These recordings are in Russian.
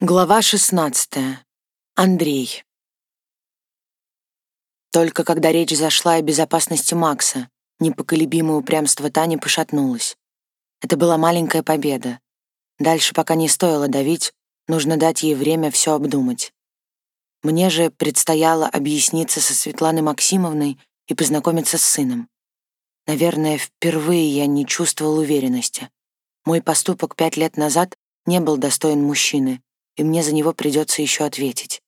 Глава 16. Андрей. Только когда речь зашла о безопасности Макса, непоколебимое упрямство Тани пошатнулось. Это была маленькая победа. Дальше пока не стоило давить, нужно дать ей время все обдумать. Мне же предстояло объясниться со Светланой Максимовной и познакомиться с сыном. Наверное, впервые я не чувствовал уверенности. Мой поступок пять лет назад не был достоин мужчины, и мне за него придется еще ответить.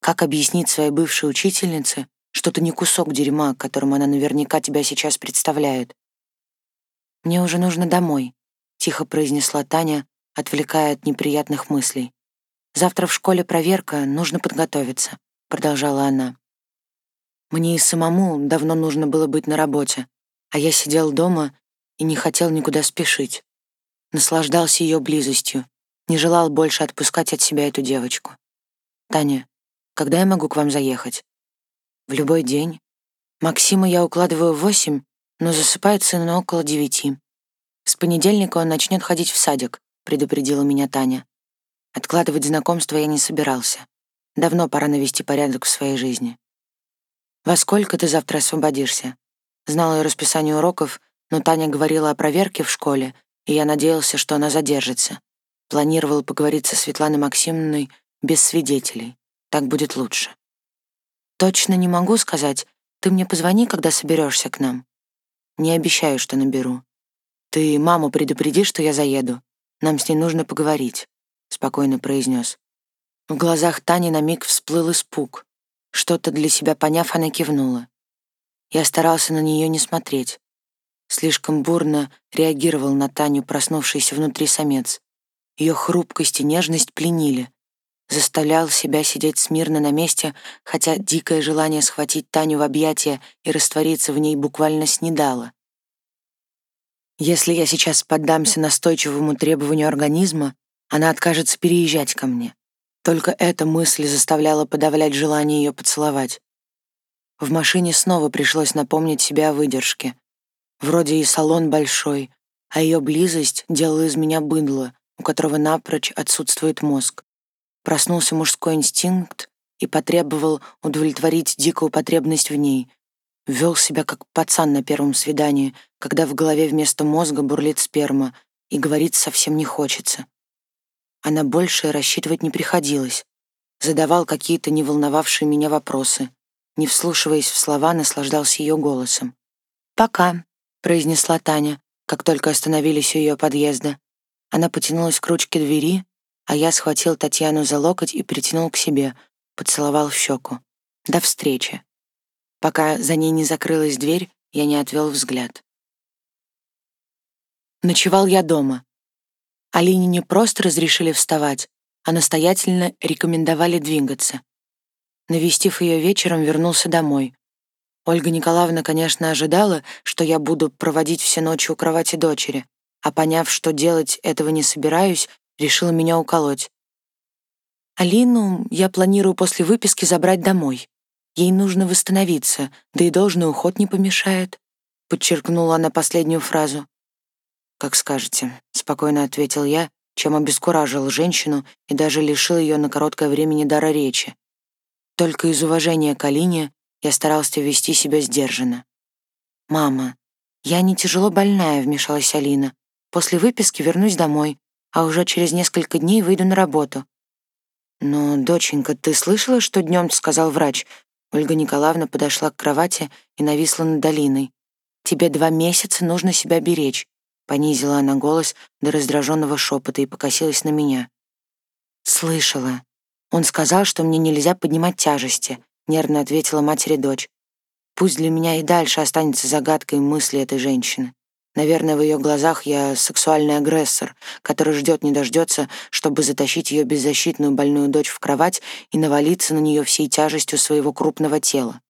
Как объяснить своей бывшей учительнице, что ты не кусок дерьма, которым она наверняка тебя сейчас представляет? «Мне уже нужно домой», — тихо произнесла Таня, отвлекая от неприятных мыслей. «Завтра в школе проверка, нужно подготовиться», — продолжала она. Мне и самому давно нужно было быть на работе, а я сидел дома и не хотел никуда спешить. Наслаждался ее близостью, не желал больше отпускать от себя эту девочку. «Таня, когда я могу к вам заехать?» «В любой день. Максима я укладываю в восемь, но засыпает сын около девяти. С понедельника он начнет ходить в садик», — предупредила меня Таня. Откладывать знакомство я не собирался. Давно пора навести порядок в своей жизни. «Во сколько ты завтра освободишься?» Знала я расписание уроков, но Таня говорила о проверке в школе, и я надеялся, что она задержится. Планировал поговорить со Светланой Максимовной без свидетелей. Так будет лучше. Точно не могу сказать. Ты мне позвони, когда соберешься к нам. Не обещаю, что наберу. Ты маму предупреди, что я заеду. Нам с ней нужно поговорить, спокойно произнес. В глазах Тани на миг всплыл испуг. Что-то для себя поняв, она кивнула. Я старался на нее не смотреть. Слишком бурно реагировал на Таню проснувшийся внутри самец. Ее хрупкость и нежность пленили. Заставлял себя сидеть смирно на месте, хотя дикое желание схватить Таню в объятия и раствориться в ней буквально снедало. Если я сейчас поддамся настойчивому требованию организма, она откажется переезжать ко мне. Только эта мысль заставляла подавлять желание ее поцеловать. В машине снова пришлось напомнить себе о выдержке. Вроде и салон большой, а ее близость делала из меня быдло, у которого напрочь отсутствует мозг. Проснулся мужской инстинкт и потребовал удовлетворить дикую потребность в ней. Вел себя как пацан на первом свидании, когда в голове вместо мозга бурлит сперма, и говорить совсем не хочется. А на большее рассчитывать не приходилось. Задавал какие-то не волновавшие меня вопросы. Не вслушиваясь в слова, наслаждался ее голосом. «Пока», — произнесла Таня, как только остановились у ее подъезда. Она потянулась к ручке двери, а я схватил Татьяну за локоть и притянул к себе, поцеловал в щеку. До встречи. Пока за ней не закрылась дверь, я не отвел взгляд. Ночевал я дома. Алине не просто разрешили вставать, а настоятельно рекомендовали двигаться. Навестив ее вечером, вернулся домой. Ольга Николаевна, конечно, ожидала, что я буду проводить все ночи у кровати дочери, а поняв, что делать этого не собираюсь, решила меня уколоть. Алину я планирую после выписки забрать домой. Ей нужно восстановиться, да и должный уход не помешает», — подчеркнула она последнюю фразу. «Как скажете», — спокойно ответил я, чем обескуражил женщину и даже лишил ее на короткое время дара речи. Только из уважения к Алине я старался вести себя сдержанно. «Мама, я не тяжело больная», — вмешалась Алина. После выписки вернусь домой, а уже через несколько дней выйду на работу. Но, доченька, ты слышала, что днем сказал врач? Ольга Николаевна подошла к кровати и нависла над долиной. Тебе два месяца нужно себя беречь. Понизила она голос до раздраженного шепота и покосилась на меня. «Слышала. Он сказал, что мне нельзя поднимать тяжести», — нервно ответила матери дочь. «Пусть для меня и дальше останется загадкой мысли этой женщины. Наверное, в ее глазах я сексуальный агрессор, который ждет не дождется, чтобы затащить ее беззащитную больную дочь в кровать и навалиться на нее всей тяжестью своего крупного тела.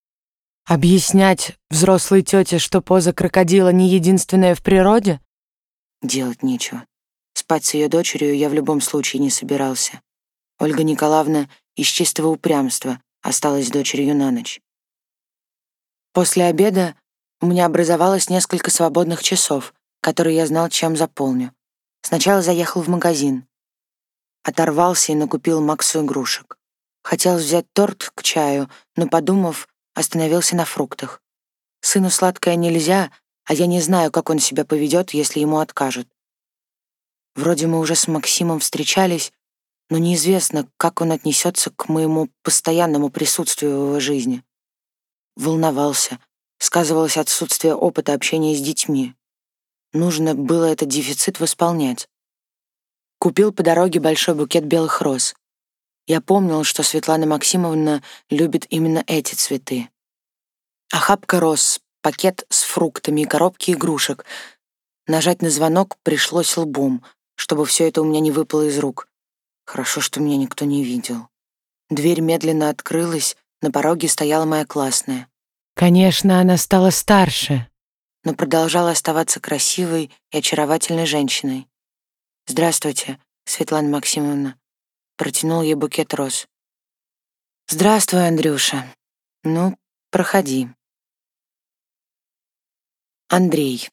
Объяснять взрослой тете, что поза крокодила не единственная в природе? Делать нечего. Спать с ее дочерью я в любом случае не собирался. Ольга Николаевна из чистого упрямства осталась дочерью на ночь. После обеда у меня образовалось несколько свободных часов, которые я знал, чем заполню. Сначала заехал в магазин. оторвался и накупил Максу игрушек. Хотел взять торт к чаю, но, подумав, остановился на фруктах. Сыну сладкое нельзя, а я не знаю, как он себя поведет, если ему откажут. Вроде мы уже с Максимом встречались, но неизвестно, как он отнесется к моему постоянному присутствию в его жизни. Волновался, сказывалось отсутствие опыта общения с детьми. Нужно было этот дефицит восполнять. Купил по дороге большой букет белых роз. Я помнил, что Светлана Максимовна любит именно эти цветы. Охапка роз, пакет с фруктами и коробки игрушек. Нажать на звонок пришлось лбом, чтобы все это у меня не выпало из рук. Хорошо, что меня никто не видел. Дверь медленно открылась, на пороге стояла моя классная. Конечно, она стала старше. Но продолжала оставаться красивой и очаровательной женщиной. «Здравствуйте, Светлана Максимовна». Протянул ей букет роз. «Здравствуй, Андрюша. Ну, проходи». Андрей.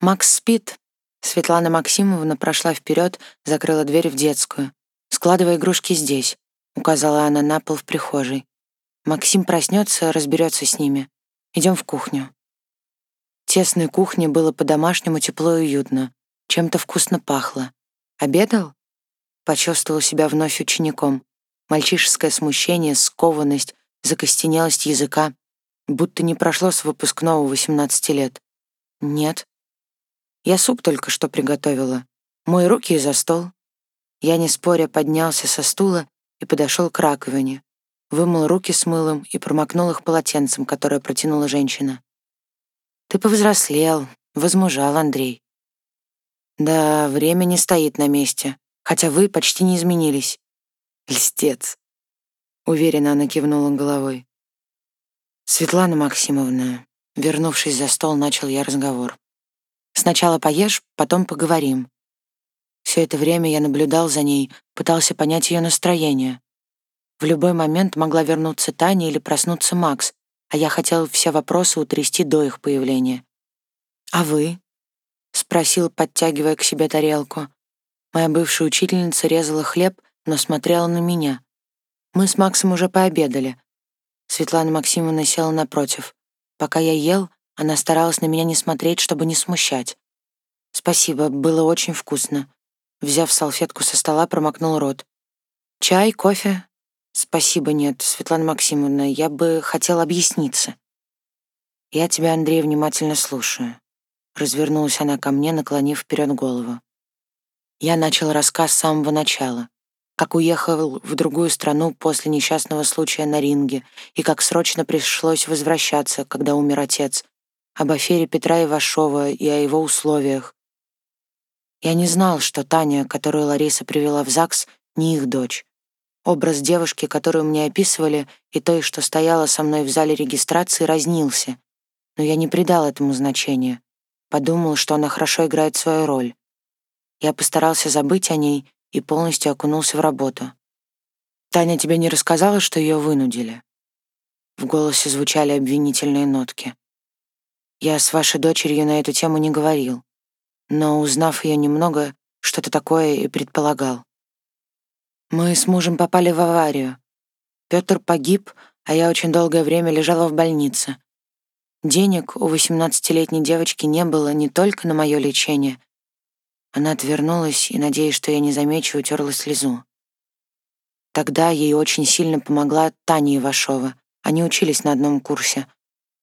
Макс спит. Светлана Максимовна прошла вперед, закрыла дверь в детскую. «Складывай игрушки здесь», — указала она на пол в прихожей. «Максим проснется, разберется с ними. Идем в кухню». Тесной кухне было по-домашнему тепло и уютно. Чем-то вкусно пахло. «Обедал?» Почувствовал себя вновь учеником. Мальчишеское смущение, скованность, закостенелость языка будто не прошло с выпускного 18 лет. Нет. Я суп только что приготовила. Мой руки и за стол. Я, не споря, поднялся со стула и подошел к раковине. Вымыл руки с мылом и промокнул их полотенцем, которое протянула женщина. «Ты повзрослел, возмужал, Андрей». «Да, время не стоит на месте, хотя вы почти не изменились». «Льстец», — уверенно она кивнула головой. «Светлана Максимовна», вернувшись за стол, начал я разговор. «Сначала поешь, потом поговорим». Все это время я наблюдал за ней, пытался понять ее настроение. В любой момент могла вернуться Таня или проснуться Макс, а я хотел все вопросы утрясти до их появления. «А вы?» — спросил, подтягивая к себе тарелку. Моя бывшая учительница резала хлеб, но смотрела на меня. Мы с Максом уже пообедали, Светлана Максимовна села напротив. Пока я ел, она старалась на меня не смотреть, чтобы не смущать. «Спасибо, было очень вкусно». Взяв салфетку со стола, промокнул рот. «Чай, кофе?» «Спасибо, нет, Светлана Максимовна, я бы хотел объясниться». «Я тебя, Андрей, внимательно слушаю». Развернулась она ко мне, наклонив вперед голову. Я начал рассказ с самого начала как уехал в другую страну после несчастного случая на ринге и как срочно пришлось возвращаться, когда умер отец, об афере Петра Ивашова и о его условиях. Я не знал, что Таня, которую Лариса привела в ЗАГС, не их дочь. Образ девушки, которую мне описывали, и той, что стояла со мной в зале регистрации, разнился. Но я не придал этому значения. Подумал, что она хорошо играет свою роль. Я постарался забыть о ней и полностью окунулся в работу. «Таня тебе не рассказала, что ее вынудили?» В голосе звучали обвинительные нотки. «Я с вашей дочерью на эту тему не говорил, но, узнав ее немного, что-то такое и предполагал. Мы с мужем попали в аварию. Петр погиб, а я очень долгое время лежала в больнице. Денег у 18-летней девочки не было не только на мое лечение, она отвернулась и, надеясь, что я не замечу, утерла слезу. Тогда ей очень сильно помогла Таня Ивашова. Они учились на одном курсе.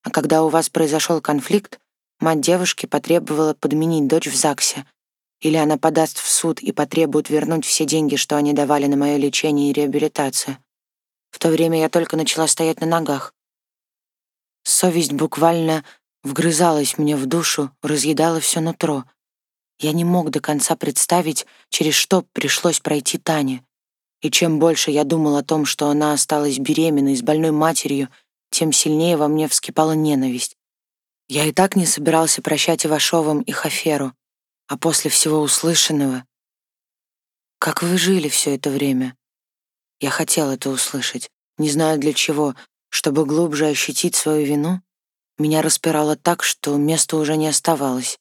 А когда у вас произошел конфликт, мать девушки потребовала подменить дочь в ЗАГСе. Или она подаст в суд и потребует вернуть все деньги, что они давали на мое лечение и реабилитацию. В то время я только начала стоять на ногах. Совесть буквально вгрызалась мне в душу, разъедала все нутро — я не мог до конца представить, через что пришлось пройти Тане. И чем больше я думал о том, что она осталась беременной с больной матерью, тем сильнее во мне вскипала ненависть. Я и так не собирался прощать Ивашовым их аферу, а после всего услышанного... Как вы жили все это время? Я хотел это услышать, не знаю для чего, чтобы глубже ощутить свою вину. Меня распирало так, что места уже не оставалось.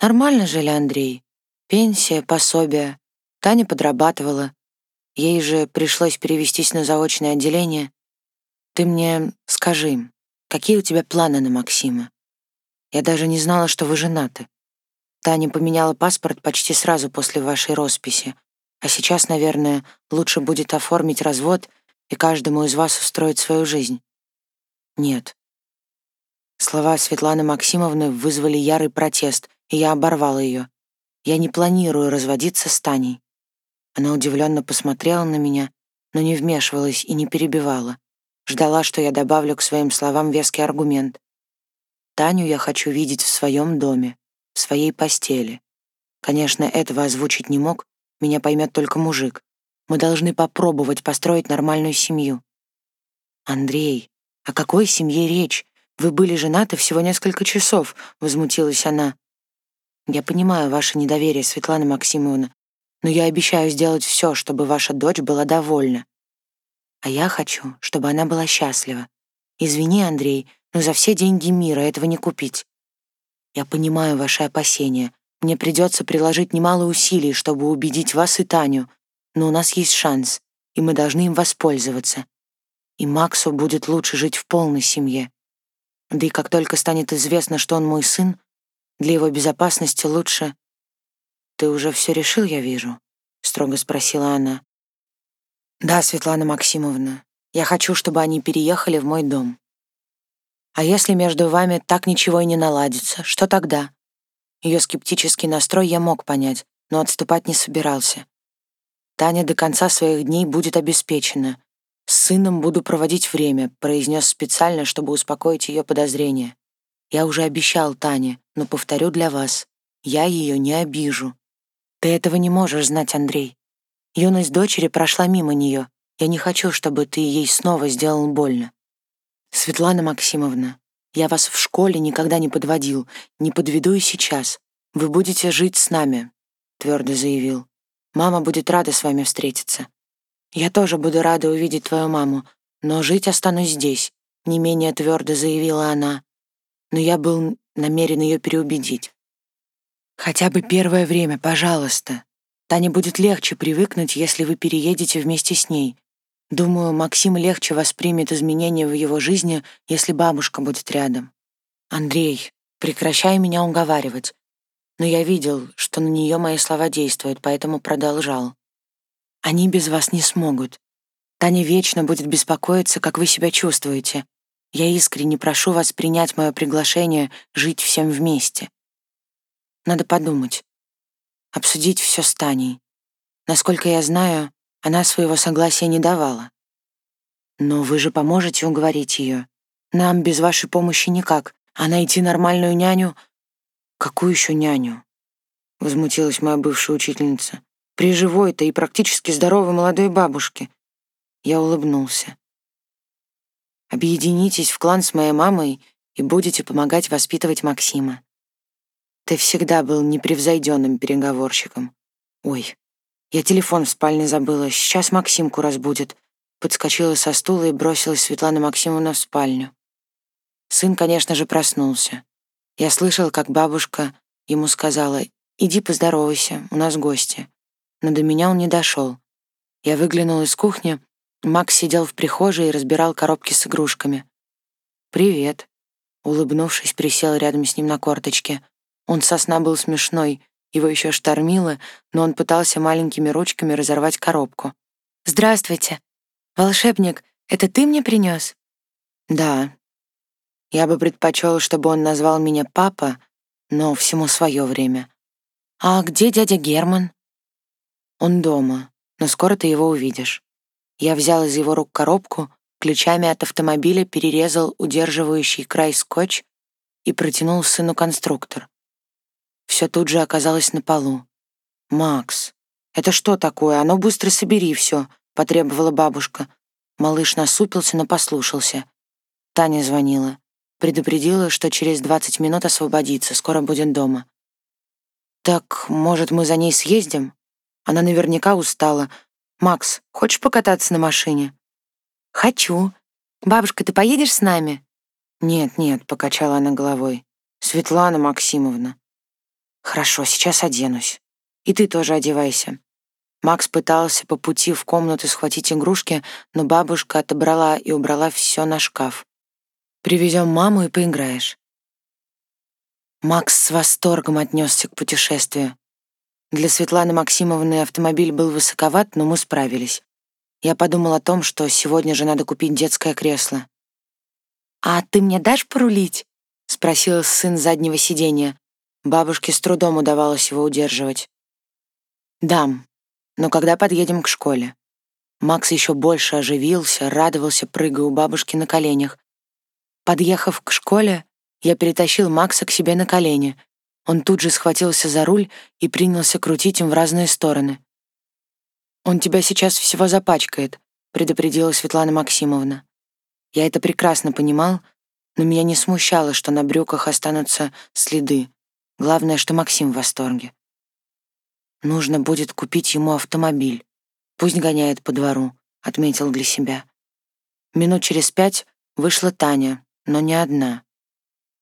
Нормально жили, Андрей. Пенсия, пособие. Таня подрабатывала. Ей же пришлось перевестись на заочное отделение. Ты мне скажи, какие у тебя планы на Максима? Я даже не знала, что вы женаты. Таня поменяла паспорт почти сразу после вашей росписи. А сейчас, наверное, лучше будет оформить развод и каждому из вас устроить свою жизнь. Нет. Слова Светланы Максимовны вызвали ярый протест, и я оборвала ее. Я не планирую разводиться с Таней. Она удивленно посмотрела на меня, но не вмешивалась и не перебивала. Ждала, что я добавлю к своим словам веский аргумент. Таню я хочу видеть в своем доме, в своей постели. Конечно, этого озвучить не мог, меня поймет только мужик. Мы должны попробовать построить нормальную семью. Андрей, о какой семье речь? Вы были женаты всего несколько часов, возмутилась она. Я понимаю ваше недоверие, Светлана Максимовна, но я обещаю сделать все, чтобы ваша дочь была довольна. А я хочу, чтобы она была счастлива. Извини, Андрей, но за все деньги мира этого не купить. Я понимаю ваши опасения. Мне придется приложить немало усилий, чтобы убедить вас и Таню, но у нас есть шанс, и мы должны им воспользоваться. И Максу будет лучше жить в полной семье. Да и как только станет известно, что он мой сын, для его безопасности лучше... «Ты уже все решил, я вижу?» — строго спросила она. «Да, Светлана Максимовна, я хочу, чтобы они переехали в мой дом». «А если между вами так ничего и не наладится, что тогда?» Ее скептический настрой я мог понять, но отступать не собирался. Таня до конца своих дней будет обеспечена. «С сыном буду проводить время», — произнес специально, чтобы успокоить ее подозрения. «Я уже обещал Тане, но повторю для вас. Я ее не обижу». «Ты этого не можешь знать, Андрей. Юность дочери прошла мимо нее. Я не хочу, чтобы ты ей снова сделал больно. Светлана Максимовна, я вас в школе никогда не подводил, не подведу и сейчас. Вы будете жить с нами, твердо заявил. Мама будет рада с вами встретиться. Я тоже буду рада увидеть твою маму, но жить останусь здесь, не менее твердо заявила она. Но я был намерен ее переубедить. Хотя бы первое время, пожалуйста. Тане будет легче привыкнуть, если вы переедете вместе с ней. Думаю, Максим легче воспримет изменения в его жизни, если бабушка будет рядом. Андрей, прекращай меня уговаривать. Но я видел, что на нее мои слова действуют, поэтому продолжал. Они без вас не смогут. Таня вечно будет беспокоиться, как вы себя чувствуете. Я искренне прошу вас принять мое приглашение жить всем вместе. Надо подумать обсудить все с Таней. Насколько я знаю, она своего согласия не давала. Но вы же поможете уговорить ее. Нам без вашей помощи никак, а найти нормальную няню... Какую еще няню? Возмутилась моя бывшая учительница. При живой-то и практически здоровой молодой бабушке. Я улыбнулся. Объединитесь в клан с моей мамой и будете помогать воспитывать Максима. Ты всегда был непревзойденным переговорщиком. Ой, я телефон в спальне забыла, сейчас Максимку разбудит. Подскочила со стула и бросилась Светлана Максимовна в спальню. Сын, конечно же, проснулся. Я слышал, как бабушка ему сказала, «Иди поздоровайся, у нас гости». Но до меня он не дошел. Я выглянул из кухни, Макс сидел в прихожей и разбирал коробки с игрушками. «Привет», — улыбнувшись, присел рядом с ним на корточке. Он сосна был смешной, его еще штормило, но он пытался маленькими ручками разорвать коробку. «Здравствуйте. Волшебник, это ты мне принес?» «Да». Я бы предпочел, чтобы он назвал меня папа, но всему свое время. «А где дядя Герман?» «Он дома, но скоро ты его увидишь». Я взял из его рук коробку, ключами от автомобиля перерезал удерживающий край скотч и протянул сыну конструктор все тут же оказалось на полу. «Макс, это что такое? А ну быстро собери все», — потребовала бабушка. Малыш насупился, но послушался. Таня звонила. Предупредила, что через 20 минут освободится, скоро будет дома. «Так, может, мы за ней съездим? Она наверняка устала. Макс, хочешь покататься на машине?» «Хочу. Бабушка, ты поедешь с нами?» «Нет, нет», — покачала она головой. «Светлана Максимовна, «Хорошо, сейчас оденусь. И ты тоже одевайся». Макс пытался по пути в комнату схватить игрушки, но бабушка отобрала и убрала все на шкаф. «Привезем маму и поиграешь». Макс с восторгом отнесся к путешествию. Для Светланы Максимовны автомобиль был высоковат, но мы справились. Я подумал о том, что сегодня же надо купить детское кресло. «А ты мне дашь порулить?» — спросил сын заднего сиденья. Бабушке с трудом удавалось его удерживать. «Дам, но когда подъедем к школе?» Макс еще больше оживился, радовался, прыгая у бабушки на коленях. Подъехав к школе, я перетащил Макса к себе на колени. Он тут же схватился за руль и принялся крутить им в разные стороны. «Он тебя сейчас всего запачкает», — предупредила Светлана Максимовна. Я это прекрасно понимал, но меня не смущало, что на брюках останутся следы. Главное, что Максим в восторге. Нужно будет купить ему автомобиль. Пусть гоняет по двору, отметил для себя. Минут через пять вышла Таня, но не одна.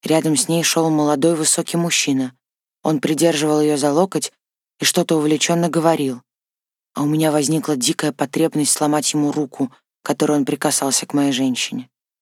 Рядом с ней шел молодой высокий мужчина. Он придерживал ее за локоть и что-то увлеченно говорил а у меня возникла дикая потребность сломать ему руку, которой он прикасался к моей женщине.